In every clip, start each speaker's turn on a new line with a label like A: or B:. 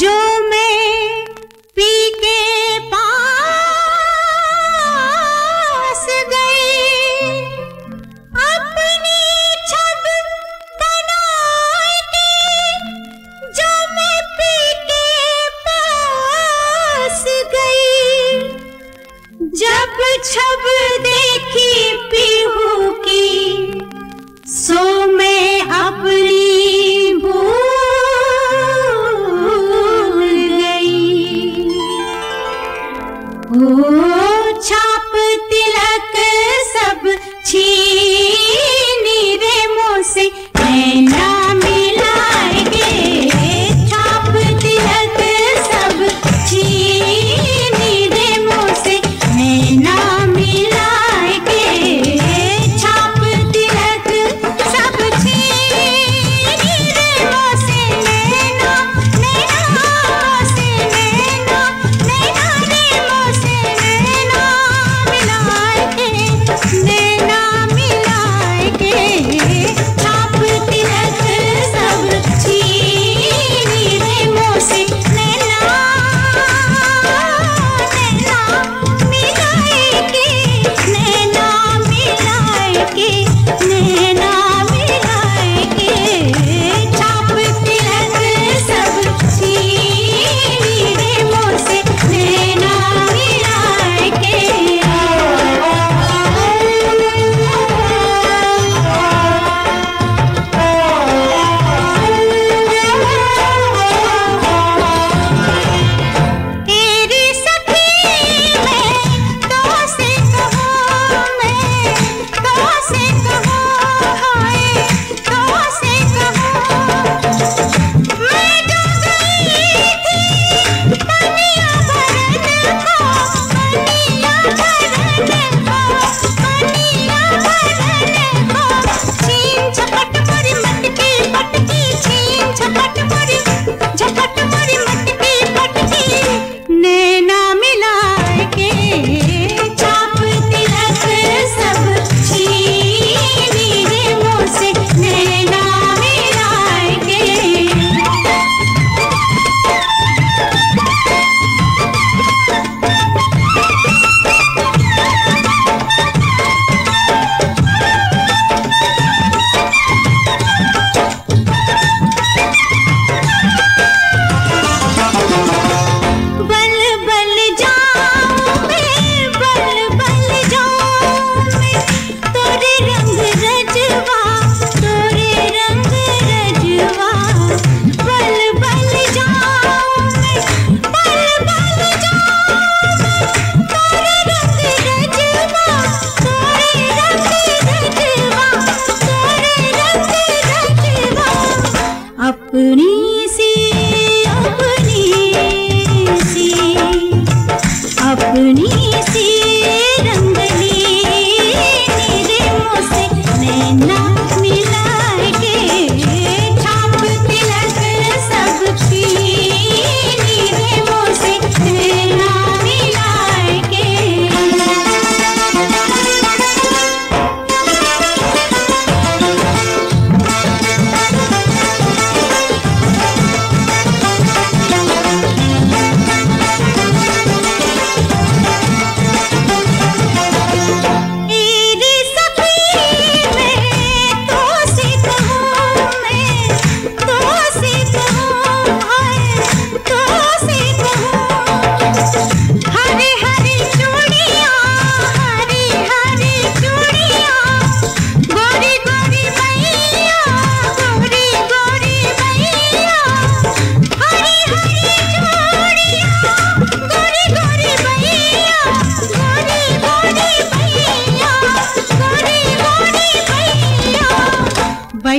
A: जो मैं पी के पास गई, अपनी छत बना के जो मैं पी के पास गई। जब छब देखी पीहू की, सो मैं अपनी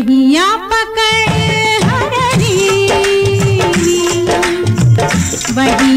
A: कहिया पकड़ हररी वही